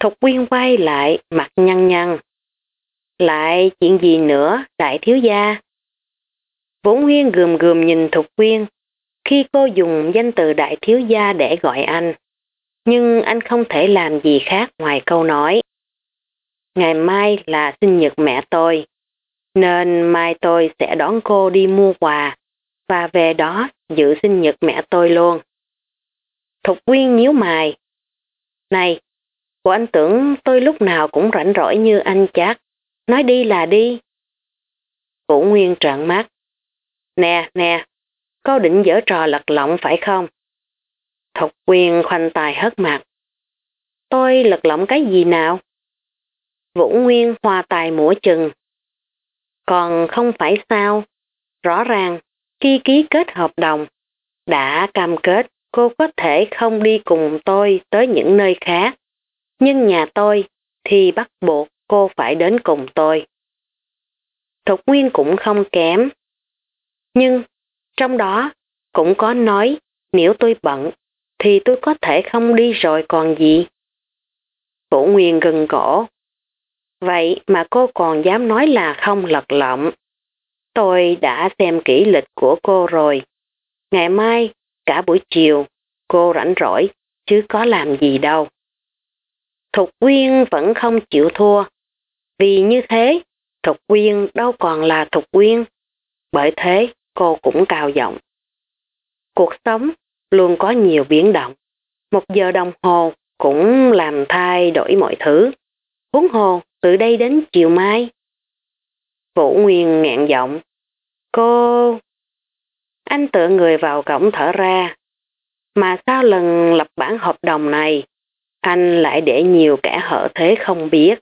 Thục quyên quay lại, mặt nhăn nhăn. Lại chuyện gì nữa, đại thiếu gia? Vũ Nguyên gườm gườm nhìn Thục quyên, khi cô dùng danh từ đại thiếu gia để gọi anh. Nhưng anh không thể làm gì khác ngoài câu nói. Ngày mai là sinh nhật mẹ tôi, nên mai tôi sẽ đón cô đi mua quà và về đó dự sinh nhật mẹ tôi luôn. Thục Quyên nhíu mày. Này, cô anh tưởng tôi lúc nào cũng rảnh rỗi như anh chắc. Nói đi là đi. Vũ Nguyên trợn mắt. Nè, nè, cô định dở trò lật lọng phải không? Thục Quyên khoanh tài hất mặt. Tôi lật lọng cái gì nào? Vũ Nguyên hòa tài mũa chừng. Còn không phải sao? Rõ ràng, khi ký kết hợp đồng, đã cam kết cô có thể không đi cùng tôi tới những nơi khác. Nhưng nhà tôi thì bắt buộc cô phải đến cùng tôi. Thục Nguyên cũng không kém. Nhưng trong đó cũng có nói nếu tôi bận thì tôi có thể không đi rồi còn gì. Vũ Nguyên gần cổ. Vậy mà cô còn dám nói là không lật lọng. Tôi đã xem kỹ lịch của cô rồi. Ngày mai, cả buổi chiều, cô rảnh rỗi, chứ có làm gì đâu. Thục Quyên vẫn không chịu thua. Vì như thế, Thục Quyên đâu còn là Thục Quyên. Bởi thế, cô cũng cao giọng. Cuộc sống luôn có nhiều biến động. Một giờ đồng hồ cũng làm thay đổi mọi thứ. Huống hồ từ đây đến chiều mai. Vũ Nguyên ngẹn giọng. Cô... Anh tựa người vào cổng thở ra. Mà sao lần lập bản hợp đồng này, anh lại để nhiều kẻ hở thế không biết.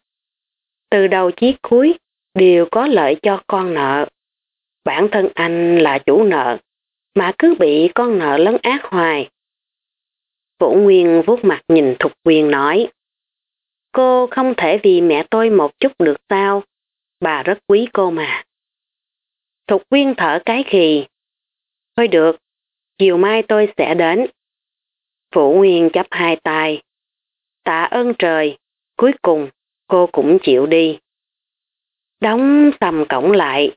Từ đầu chí cuối, đều có lợi cho con nợ. Bản thân anh là chủ nợ, mà cứ bị con nợ lấn ác hoài. Vũ Nguyên vuốt mặt nhìn Thục Quyên nói. Cô không thể vì mẹ tôi một chút được sao? Bà rất quý cô mà. Thục Quyên thở cái khì. Thôi được, chiều mai tôi sẽ đến. Vũ Nguyên chấp hai tay. Tạ ơn trời, cuối cùng cô cũng chịu đi. Đóng sầm cổng lại.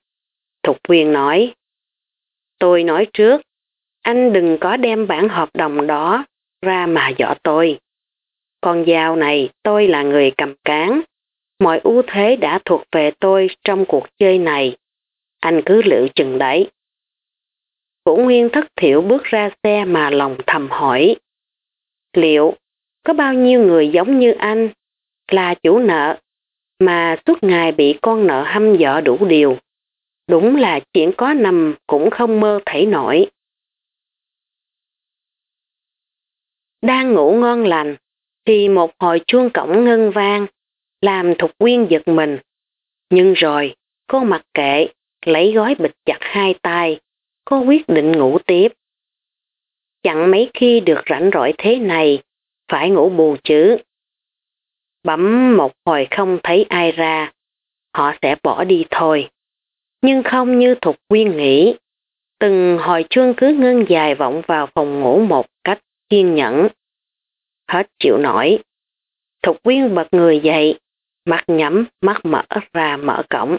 Thục Quyên nói. Tôi nói trước, anh đừng có đem bản hợp đồng đó ra mà dọ tôi. Con dao này tôi là người cầm cán. Mọi ưu thế đã thuộc về tôi trong cuộc chơi này. Anh cứ liệu chừng đấy. Vũ Nguyên thất thiểu bước ra xe mà lòng thầm hỏi. Liệu có bao nhiêu người giống như anh là chủ nợ mà suốt ngày bị con nợ hăm dọ đủ điều. Đúng là chuyện có nằm cũng không mơ thấy nổi. Đang ngủ ngon lành, thì một hồi chuông cổng ngân vang, làm Thục Quyên giật mình. Nhưng rồi, cô mặc kệ, lấy gói bịch chặt hai tay, cô quyết định ngủ tiếp. Chẳng mấy khi được rảnh rỗi thế này, phải ngủ bù chứ. Bấm một hồi không thấy ai ra, họ sẽ bỏ đi thôi. Nhưng không như Thục Quyên nghĩ, từng hồi chuông cứ ngân dài vọng vào phòng ngủ một cách kiên nhẫn. Hết chịu nổi. Thục Quyên bật người dậy, mắt nhắm, mắt mở ra mở cổng.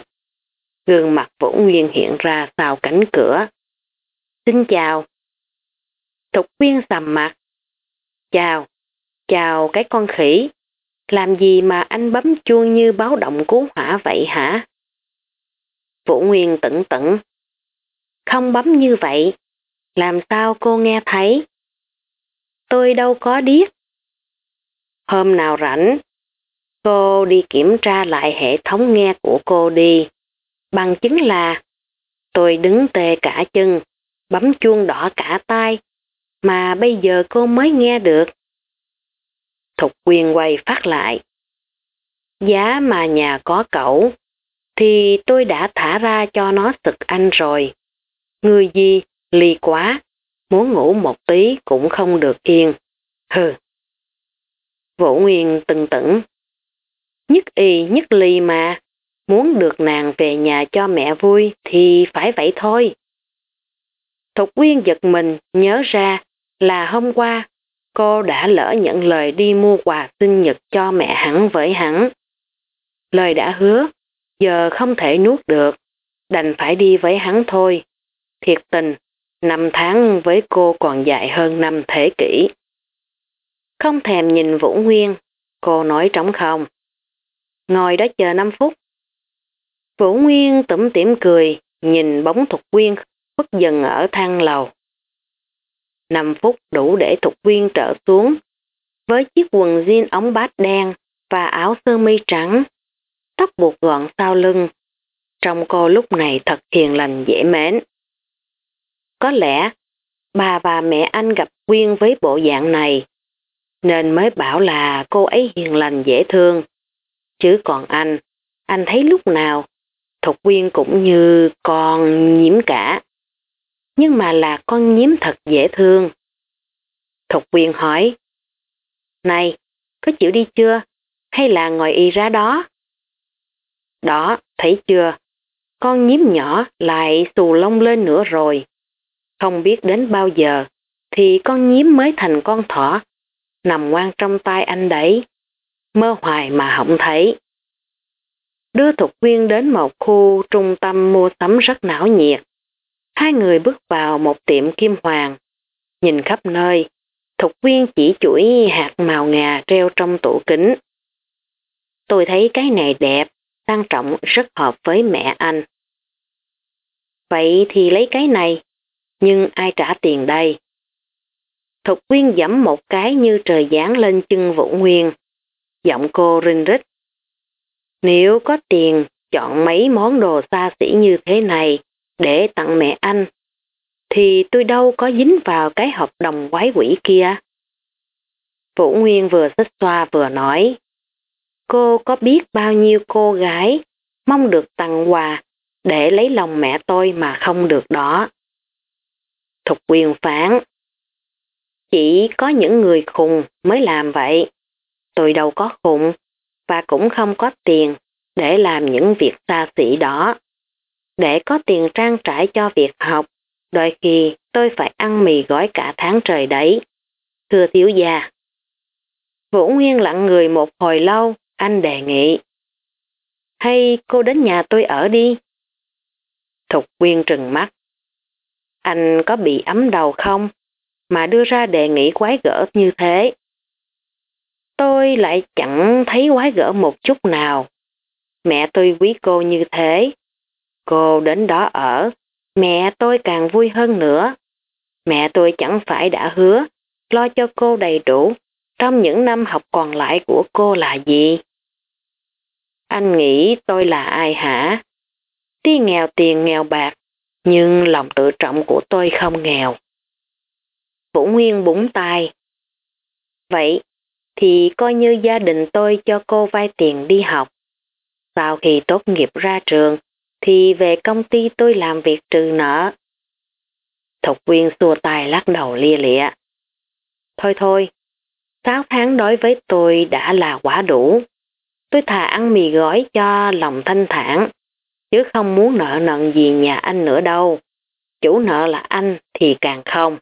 Gương mặt Vũ Nguyên hiện ra sau cánh cửa. Xin chào. Thục Quyên sầm mặt. Chào, chào cái con khỉ. Làm gì mà anh bấm chuông như báo động cứu hỏa vậy hả? Vũ Nguyên tẩn tẩn. Không bấm như vậy. Làm sao cô nghe thấy? Tôi đâu có biết. Hôm nào rảnh, cô đi kiểm tra lại hệ thống nghe của cô đi. Bằng chứng là tôi đứng tê cả chân, bấm chuông đỏ cả tay, mà bây giờ cô mới nghe được. Thục quyền quay phát lại. Giá mà nhà có cậu, thì tôi đã thả ra cho nó sực anh rồi. Người gì, ly quá, muốn ngủ một tí cũng không được yên. Hừ. Vũ Nguyên từng tửng. Nhất y nhất ly mà, muốn được nàng về nhà cho mẹ vui thì phải vậy thôi. Thục Quyên giật mình nhớ ra là hôm qua cô đã lỡ nhận lời đi mua quà sinh nhật cho mẹ hắn với hắn. Lời đã hứa, giờ không thể nuốt được, đành phải đi với hắn thôi. Thiệt tình, năm tháng với cô còn dài hơn năm thế kỷ. Không thèm nhìn Vũ Nguyên, cô nói trống không. Ngồi đó chờ 5 phút. Vũ Nguyên tủm tỉm cười, nhìn bóng Thục Quyên khuất dần ở thang lầu. 5 phút đủ để Thục Viên trở xuống, với chiếc quần jean ống bát đen và áo sơ mi trắng, tóc buộc gọn sau lưng. Trong cô lúc này thật hiền lành dễ mến. Có lẽ bà và mẹ anh gặp Quyên với bộ dạng này, nên mới bảo là cô ấy hiền lành dễ thương. Chứ còn anh, anh thấy lúc nào Thục Quyên cũng như con nhiễm cả. Nhưng mà là con nhím thật dễ thương. Thục quyền hỏi, Này, có chịu đi chưa? Hay là ngồi y ra đó? Đó, thấy chưa? Con nhím nhỏ lại xù lông lên nữa rồi. Không biết đến bao giờ thì con nhím mới thành con thỏ, nằm ngoan trong tay anh đấy. Mơ hoài mà không thấy. Đưa Thục Quyên đến một khu trung tâm mua sắm rất não nhiệt. Hai người bước vào một tiệm kim hoàng. Nhìn khắp nơi, Thục viên chỉ chuỗi hạt màu ngà treo trong tủ kính. Tôi thấy cái này đẹp, sang trọng rất hợp với mẹ anh. Vậy thì lấy cái này, nhưng ai trả tiền đây? Thục viên dẫm một cái như trời giáng lên chân Vũ Nguyên. Giọng cô rinh rít. Nếu có tiền, chọn mấy món đồ xa xỉ như thế này để tặng mẹ anh, thì tôi đâu có dính vào cái hợp đồng quái quỷ kia. Vũ Nguyên vừa xích xoa vừa nói, cô có biết bao nhiêu cô gái mong được tặng quà để lấy lòng mẹ tôi mà không được đó. Thục quyền phán, chỉ có những người khùng mới làm vậy. Tôi đâu có khùng, và cũng không có tiền để làm những việc xa xỉ đó. Để có tiền trang trải cho việc học, đôi khi tôi phải ăn mì gói cả tháng trời đấy. Thưa thiếu gia. Vũ Nguyên lặng người một hồi lâu, anh đề nghị. Hay cô đến nhà tôi ở đi? Thục Quyên trừng mắt. Anh có bị ấm đầu không? Mà đưa ra đề nghị quái gỡ như thế. Tôi lại chẳng thấy quái gỡ một chút nào. Mẹ tôi quý cô như thế. Cô đến đó ở, mẹ tôi càng vui hơn nữa. Mẹ tôi chẳng phải đã hứa, lo cho cô đầy đủ trong những năm học còn lại của cô là gì? Anh nghĩ tôi là ai hả? Tuy nghèo tiền nghèo bạc, nhưng lòng tự trọng của tôi không nghèo. Vũ Nguyên búng tay. Vậy thì coi như gia đình tôi cho cô vay tiền đi học. Sau khi tốt nghiệp ra trường, thì về công ty tôi làm việc trừ nợ. Thục quyên xua tay lắc đầu lia lịa. Thôi thôi, 6 tháng đối với tôi đã là quá đủ. Tôi thà ăn mì gói cho lòng thanh thản, chứ không muốn nợ nần gì nhà anh nữa đâu. Chủ nợ là anh thì càng không.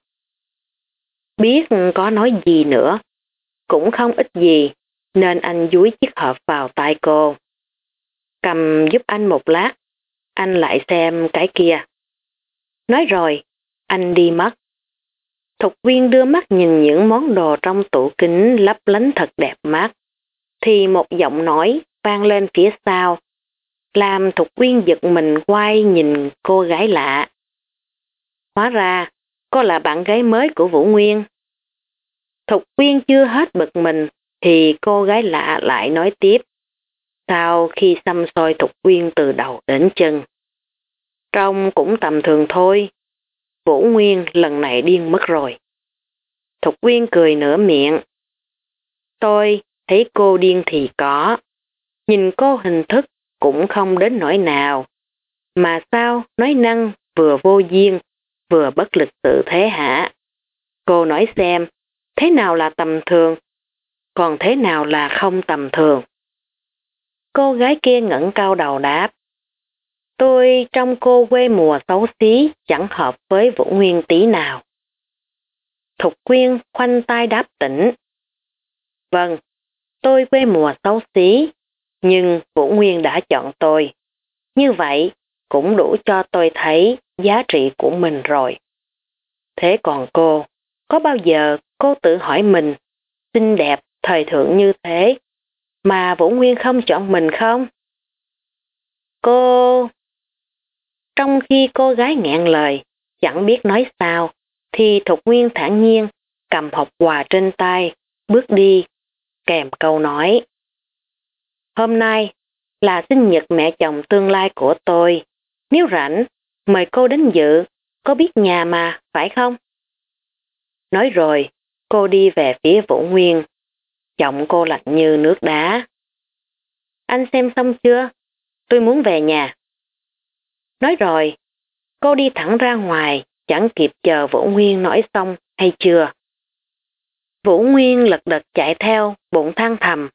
Biết có nói gì nữa, cũng không ít gì, nên anh dúi chiếc hộp vào tay cô. Cầm giúp anh một lát, anh lại xem cái kia. Nói rồi, anh đi mất. Thục viên đưa mắt nhìn những món đồ trong tủ kính lấp lánh thật đẹp mắt. Thì một giọng nói vang lên phía sau, làm Thục viên giật mình quay nhìn cô gái lạ. Hóa ra, cô là bạn gái mới của Vũ Nguyên. Thục viên chưa hết bực mình, thì cô gái lạ lại nói tiếp. Sau khi xăm soi Thục nguyên từ đầu đến chân. Trông cũng tầm thường thôi. Vũ Nguyên lần này điên mất rồi. Thục nguyên cười nửa miệng. Tôi thấy cô điên thì có. Nhìn cô hình thức cũng không đến nỗi nào. Mà sao nói năng vừa vô duyên, vừa bất lịch sự thế hả? Cô nói xem, thế nào là tầm thường, còn thế nào là không tầm thường? Cô gái kia ngẩng cao đầu đáp. Tôi trong cô quê mùa xấu xí chẳng hợp với Vũ Nguyên tí nào. Thục Quyên khoanh tay đáp tỉnh. Vâng, tôi quê mùa xấu xí, nhưng Vũ Nguyên đã chọn tôi. Như vậy, cũng đủ cho tôi thấy giá trị của mình rồi. Thế còn cô, có bao giờ cô tự hỏi mình, xinh đẹp, thời thượng như thế, mà Vũ Nguyên không chọn mình không? Cô... Trong khi cô gái ngẹn lời, chẳng biết nói sao, thì Thục Nguyên thản nhiên cầm hộp quà trên tay, bước đi, kèm câu nói. Hôm nay là sinh nhật mẹ chồng tương lai của tôi. Nếu rảnh, mời cô đến dự, có biết nhà mà, phải không? Nói rồi, cô đi về phía Vũ Nguyên. Giọng cô lạnh như nước đá. Anh xem xong chưa? Tôi muốn về nhà. Nói rồi, cô đi thẳng ra ngoài, chẳng kịp chờ Vũ Nguyên nói xong hay chưa. Vũ Nguyên lật đật chạy theo, bụng than thầm.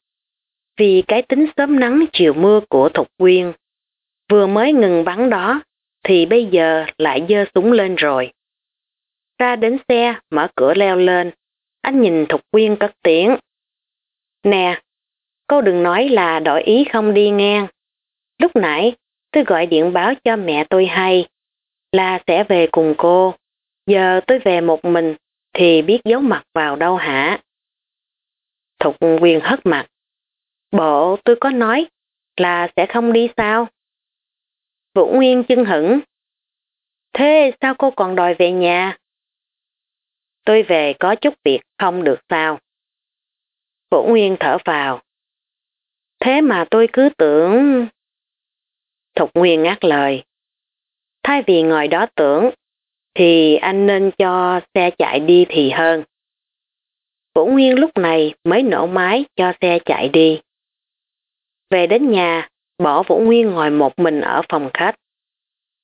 Vì cái tính sớm nắng chiều mưa của Thục Quyên, vừa mới ngừng bắn đó, thì bây giờ lại dơ súng lên rồi. Ra đến xe, mở cửa leo lên, anh nhìn Thục Quyên cất tiếng. Nè, cô đừng nói là đổi ý không đi ngang. Lúc nãy, tôi gọi điện báo cho mẹ tôi hay, là sẽ về cùng cô. Giờ tôi về một mình, thì biết giấu mặt vào đâu hả? Thục quyền hất mặt. Bộ tôi có nói là sẽ không đi sao? Vũ Nguyên chân hững. Thế sao cô còn đòi về nhà? Tôi về có chút việc không được sao? Vũ Nguyên thở vào. Thế mà tôi cứ tưởng... Thục Nguyên ngắt lời. Thay vì ngồi đó tưởng, thì anh nên cho xe chạy đi thì hơn. Vũ Nguyên lúc này mới nổ máy cho xe chạy đi. Về đến nhà, bỏ Vũ Nguyên ngồi một mình ở phòng khách.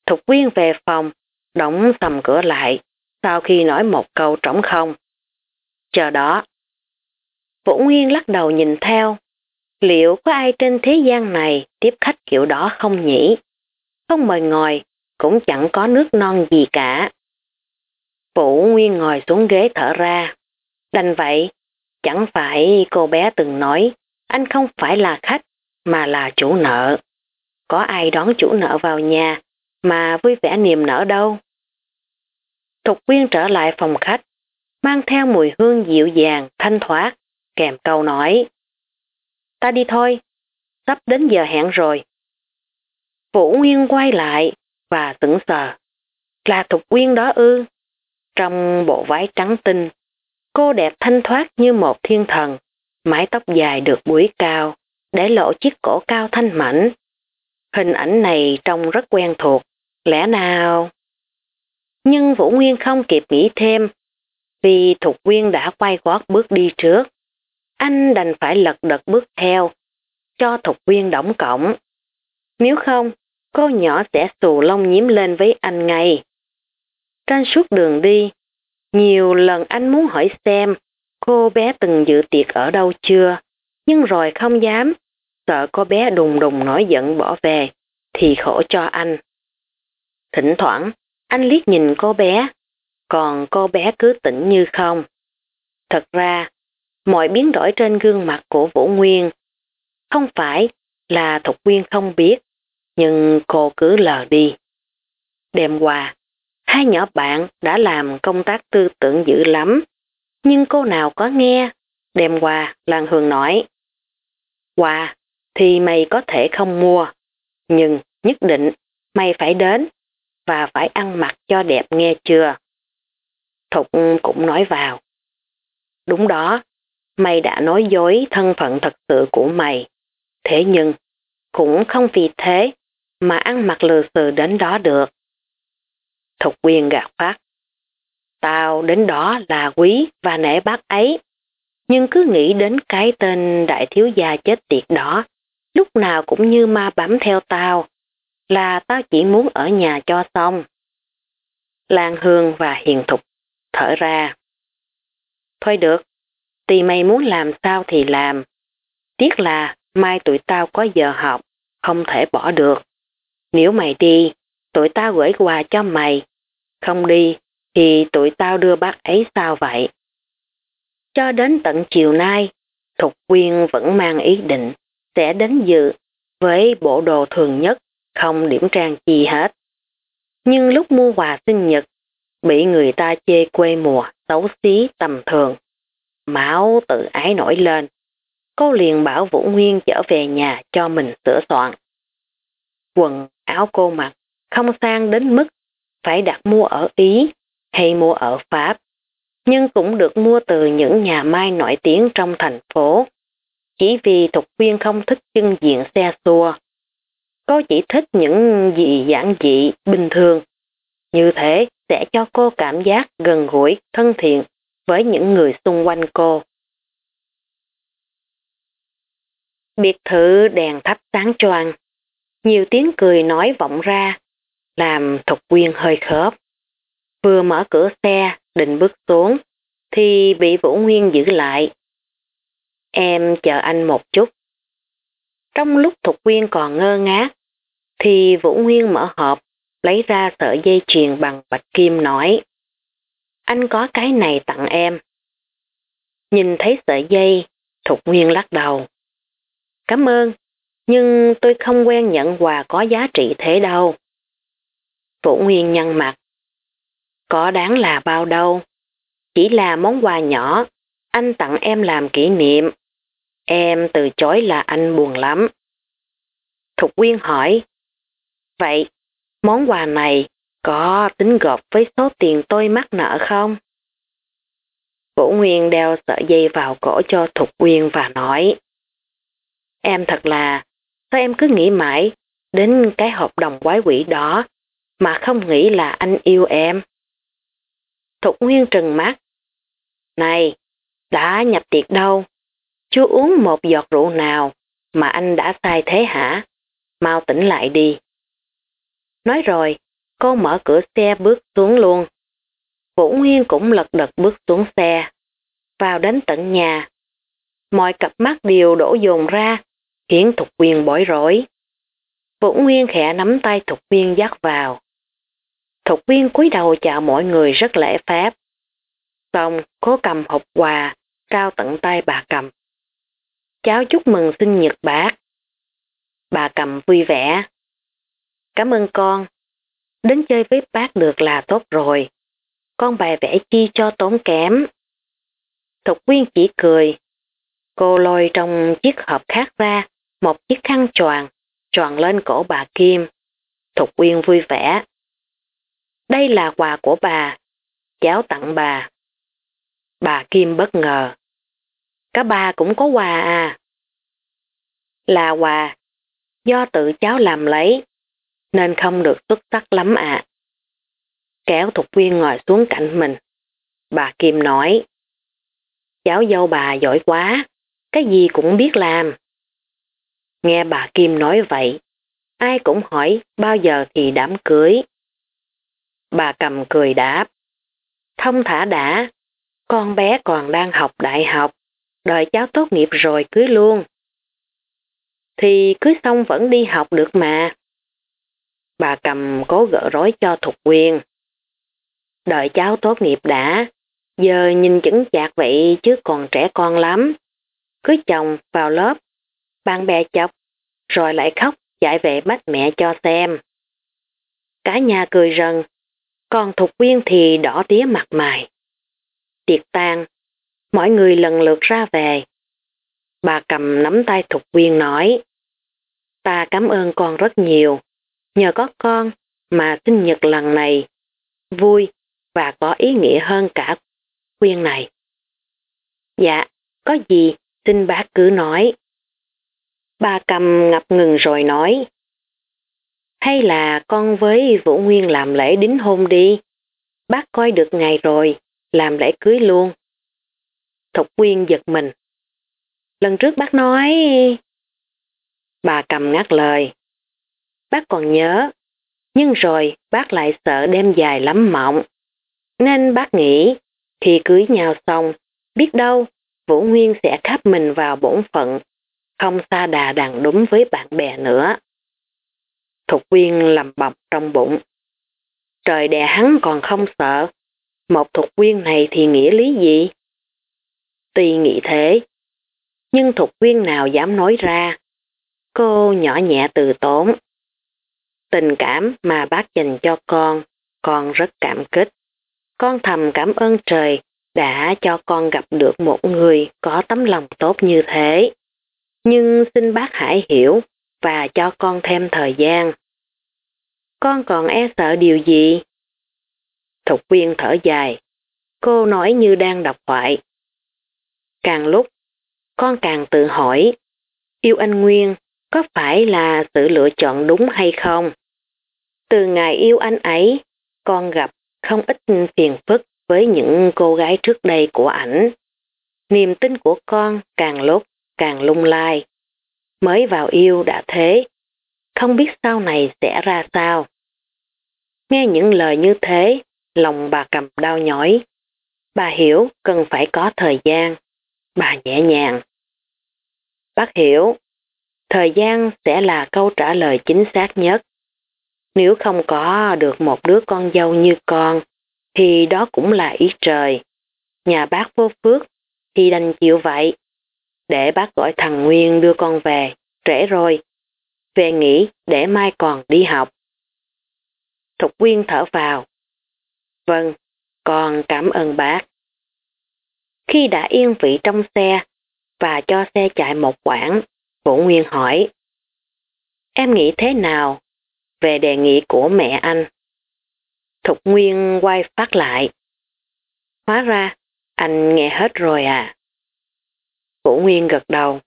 Thục Nguyên về phòng, đóng sầm cửa lại, sau khi nói một câu trống không. Chờ đó. Vũ Nguyên lắc đầu nhìn theo. Liệu có ai trên thế gian này tiếp khách kiểu đó không nhỉ? Không mời ngồi, cũng chẳng có nước non gì cả. Vũ Nguyên ngồi xuống ghế thở ra. Đành vậy, chẳng phải cô bé từng nói anh không phải là khách mà là chủ nợ. Có ai đón chủ nợ vào nhà mà vui vẻ niềm nở đâu. Thục Quyên trở lại phòng khách, mang theo mùi hương dịu dàng, thanh thoát, kèm câu nói. Ta đi thôi, sắp đến giờ hẹn rồi. Vũ Nguyên quay lại và sững sờ. Là Thục Quyên đó ư. Trong bộ váy trắng tinh, cô đẹp thanh thoát như một thiên thần, mái tóc dài được búi cao, để lộ chiếc cổ cao thanh mảnh. Hình ảnh này trông rất quen thuộc, lẽ nào... Nhưng Vũ Nguyên không kịp nghĩ thêm, vì Thục Quyên đã quay gót bước đi trước. Anh đành phải lật đật bước theo, cho Thục viên đóng cổng. Nếu không, cô nhỏ sẽ xù lông nhím lên với anh ngay. Trên suốt đường đi, nhiều lần anh muốn hỏi xem cô bé từng dự tiệc ở đâu chưa, nhưng rồi không dám, sợ cô bé đùng đùng nổi giận bỏ về, thì khổ cho anh. Thỉnh thoảng, anh liếc nhìn cô bé, còn cô bé cứ tỉnh như không. Thật ra, mọi biến đổi trên gương mặt của Vũ Nguyên không phải là Thục Nguyên không biết, nhưng cô cứ lờ đi. Đêm qua, hai nhỏ bạn đã làm công tác tư tưởng dữ lắm, nhưng cô nào có nghe. Đêm qua, Lan Hương nói, Quà thì mày có thể không mua, nhưng nhất định mày phải đến và phải ăn mặc cho đẹp nghe chưa? Thục cũng nói vào. Đúng đó, mày đã nói dối thân phận thật sự của mày. Thế nhưng, cũng không vì thế mà ăn mặc lừa sự đến đó được. Thục quyền gạt phát. Tao đến đó là quý và nể bác ấy. Nhưng cứ nghĩ đến cái tên đại thiếu gia chết tiệt đó, lúc nào cũng như ma bám theo tao, là tao chỉ muốn ở nhà cho xong. Lan Hương và Hiền Thục thở ra. Thôi được, tì mày muốn làm sao thì làm. Tiếc là mai tụi tao có giờ học, không thể bỏ được. Nếu mày đi, tụi tao gửi quà cho mày. Không đi, thì tụi tao đưa bác ấy sao vậy? Cho đến tận chiều nay, Thục Quyên vẫn mang ý định sẽ đến dự với bộ đồ thường nhất, không điểm trang chi hết. Nhưng lúc mua quà sinh nhật, bị người ta chê quê mùa, xấu xí, tầm thường. Máu tự ái nổi lên. Cô liền bảo Vũ Nguyên trở về nhà cho mình sửa soạn. Quần áo cô mặc không sang đến mức phải đặt mua ở Ý hay mua ở Pháp, nhưng cũng được mua từ những nhà mai nổi tiếng trong thành phố. Chỉ vì Thục Viên không thích chân diện xe xua. Cô chỉ thích những gì giản dị, bình thường. Như thế sẽ cho cô cảm giác gần gũi, thân thiện với những người xung quanh cô. Biệt thự đèn thắp sáng choang, nhiều tiếng cười nói vọng ra, làm Thục Quyên hơi khớp. Vừa mở cửa xe, định bước xuống, thì bị Vũ Nguyên giữ lại. Em chờ anh một chút. Trong lúc Thục Quyên còn ngơ ngác, thì Vũ Nguyên mở hộp, lấy ra sợi dây chuyền bằng bạch kim nói. Anh có cái này tặng em. Nhìn thấy sợi dây, Thục Nguyên lắc đầu. Cảm ơn, nhưng tôi không quen nhận quà có giá trị thế đâu. Vũ Nguyên nhăn mặt. Có đáng là bao đâu. Chỉ là món quà nhỏ, anh tặng em làm kỷ niệm. Em từ chối là anh buồn lắm. Thục Nguyên hỏi. Vậy, món quà này có tính gộp với số tiền tôi mắc nợ không? Vũ Nguyên đeo sợi dây vào cổ cho Thục Nguyên và nói. Em thật là, sao em cứ nghĩ mãi đến cái hợp đồng quái quỷ đó mà không nghĩ là anh yêu em? Thục Nguyên trừng mắt. Này, đã nhập tiệc đâu? Chưa uống một giọt rượu nào mà anh đã sai thế hả? Mau tỉnh lại đi. Nói rồi, cô mở cửa xe bước xuống luôn. Vũ Nguyên cũng lật đật bước xuống xe, vào đến tận nhà. Mọi cặp mắt đều đổ dồn ra, khiến Thục Quyên bối rối. Vũ Nguyên khẽ nắm tay Thục Quyên dắt vào. Thục Quyên cúi đầu chào mọi người rất lễ phép. Xong, cố cầm hộp quà, trao tận tay bà cầm. Cháu chúc mừng sinh nhật bác. Bà cầm vui vẻ. Cảm ơn con. Đến chơi với bác được là tốt rồi. Con bài vẽ chi cho tốn kém. Thục Quyên chỉ cười. Cô lôi trong chiếc hộp khác ra một chiếc khăn choàng, choàng lên cổ bà Kim. Thục Quyên vui vẻ. Đây là quà của bà, cháu tặng bà. Bà Kim bất ngờ. Cả bà cũng có quà à? Là quà, do tự cháu làm lấy, nên không được xuất sắc lắm ạ. À. Kéo Thục Viên ngồi xuống cạnh mình. Bà Kim nói, cháu dâu bà giỏi quá, cái gì cũng biết làm. Nghe bà Kim nói vậy, ai cũng hỏi bao giờ thì đám cưới. Bà cầm cười đáp, thông thả đã, con bé còn đang học đại học, đợi cháu tốt nghiệp rồi cưới luôn. Thì cưới xong vẫn đi học được mà. Bà cầm cố gỡ rối cho Thục Quyên. Đợi cháu tốt nghiệp đã, giờ nhìn chứng chạc vậy chứ còn trẻ con lắm. Cưới chồng vào lớp, bạn bè chọc, rồi lại khóc chạy về bắt mẹ cho xem. Cả nhà cười rần, còn Thục Quyên thì đỏ tía mặt mày. Tiệc tan, mọi người lần lượt ra về. Bà cầm nắm tay Thục Quyên nói, ta cảm ơn con rất nhiều, nhờ có con mà sinh nhật lần này vui và có ý nghĩa hơn cả khuyên này. Dạ, có gì, xin bác cứ nói. Bà cầm ngập ngừng rồi nói. Hay là con với Vũ Nguyên làm lễ đính hôn đi. Bác coi được ngày rồi, làm lễ cưới luôn. Thục Quyên giật mình. Lần trước bác nói... Bà cầm ngắt lời. Bác còn nhớ, nhưng rồi bác lại sợ đêm dài lắm mộng. Nên bác nghĩ, khi cưới nhau xong, biết đâu Vũ Nguyên sẽ khắp mình vào bổn phận, không xa đà đằng đúng với bạn bè nữa. Thục Quyên lầm bọc trong bụng. Trời đè hắn còn không sợ, một Thục Quyên này thì nghĩa lý gì? Tuy nghĩ thế, nhưng Thục Quyên nào dám nói ra. Cô nhỏ nhẹ từ tốn. Tình cảm mà bác dành cho con, con rất cảm kích. Con thầm cảm ơn trời đã cho con gặp được một người có tấm lòng tốt như thế. Nhưng xin bác hãy hiểu và cho con thêm thời gian. Con còn e sợ điều gì? Thục viên thở dài. Cô nói như đang đọc thoại. Càng lúc, con càng tự hỏi, yêu anh Nguyên có phải là sự lựa chọn đúng hay không? Từ ngày yêu anh ấy, con gặp không ít phiền phức với những cô gái trước đây của ảnh. Niềm tin của con càng lúc càng lung lai. Mới vào yêu đã thế, không biết sau này sẽ ra sao. Nghe những lời như thế, lòng bà cầm đau nhói. Bà hiểu cần phải có thời gian. Bà nhẹ nhàng. Bác hiểu, thời gian sẽ là câu trả lời chính xác nhất. Nếu không có được một đứa con dâu như con, thì đó cũng là ý trời. Nhà bác vô phước, thì đành chịu vậy. Để bác gọi thằng Nguyên đưa con về, trễ rồi. Về nghỉ để mai còn đi học. Thục Quyên thở vào. Vâng, con cảm ơn bác. Khi đã yên vị trong xe và cho xe chạy một quãng, Vũ Nguyên hỏi. Em nghĩ thế nào về đề nghị của mẹ anh? Thục Nguyên quay phát lại. Hóa ra, anh nghe hết rồi à? Vũ Nguyên gật đầu.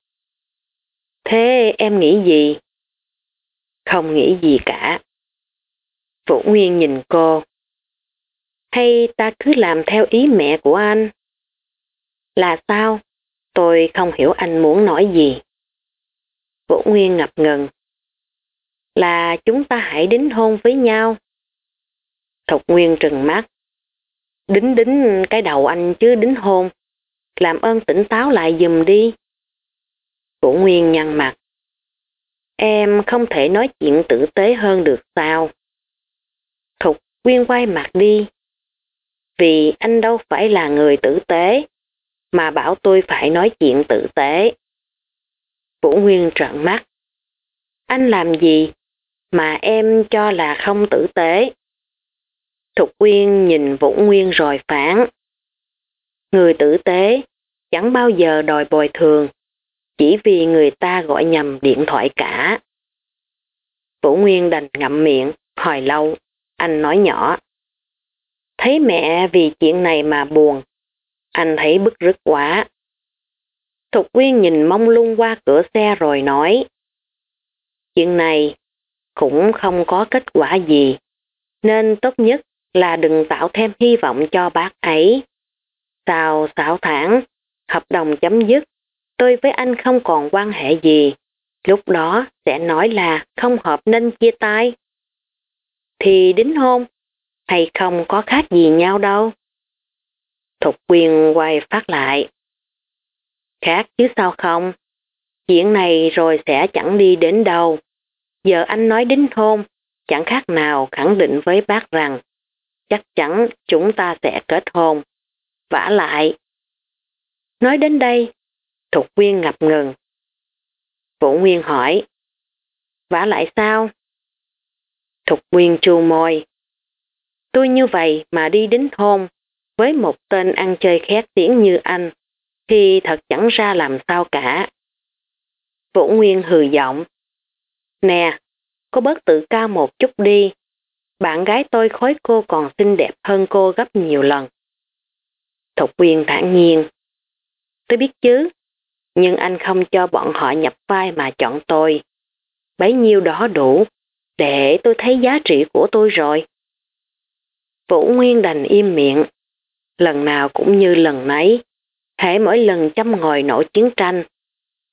Thế em nghĩ gì? Không nghĩ gì cả. Vũ Nguyên nhìn cô. Hay ta cứ làm theo ý mẹ của anh? Là sao? Tôi không hiểu anh muốn nói gì. Vũ Nguyên ngập ngừng. Là chúng ta hãy đính hôn với nhau. Thục Nguyên trừng mắt. Đính đính cái đầu anh chứ đính hôn. Làm ơn tỉnh táo lại dùm đi. Vũ Nguyên nhăn mặt. Em không thể nói chuyện tử tế hơn được sao? Thục Nguyên quay mặt đi. Vì anh đâu phải là người tử tế, mà bảo tôi phải nói chuyện tử tế. Vũ Nguyên trợn mắt. Anh làm gì mà em cho là không tử tế? Thục Quyên nhìn Vũ Nguyên rồi phản. Người tử tế chẳng bao giờ đòi bồi thường, chỉ vì người ta gọi nhầm điện thoại cả. Vũ Nguyên đành ngậm miệng, hồi lâu, anh nói nhỏ. Thấy mẹ vì chuyện này mà buồn, anh thấy bức rứt quá. Thục Quyên nhìn mông lung qua cửa xe rồi nói. Chuyện này cũng không có kết quả gì, nên tốt nhất là đừng tạo thêm hy vọng cho bác ấy. Sau 6 tháng, hợp đồng chấm dứt, tôi với anh không còn quan hệ gì. Lúc đó sẽ nói là không hợp nên chia tay. Thì đính hôn, hay không có khác gì nhau đâu. Thục quyền quay phát lại. Khác chứ sao không? Chuyện này rồi sẽ chẳng đi đến đâu. Giờ anh nói đính hôn, chẳng khác nào khẳng định với bác rằng chắc chắn chúng ta sẽ kết hôn. vả lại. Nói đến đây, Thục Nguyên ngập ngừng. Vũ Nguyên hỏi. vả lại sao? Thục Nguyên chu môi. Tôi như vậy mà đi đính hôn với một tên ăn chơi khét tiếng như anh thì thật chẳng ra làm sao cả. Vũ Nguyên hừ giọng. Nè, cô bớt tự cao một chút đi, bạn gái tôi khối cô còn xinh đẹp hơn cô gấp nhiều lần. Thục quyền thản nhiên. Tôi biết chứ, nhưng anh không cho bọn họ nhập vai mà chọn tôi. Bấy nhiêu đó đủ, để tôi thấy giá trị của tôi rồi. Vũ Nguyên đành im miệng. Lần nào cũng như lần nấy, hãy mỗi lần chăm ngồi nổi chiến tranh,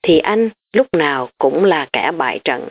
thì anh lúc nào cũng là kẻ bại trận.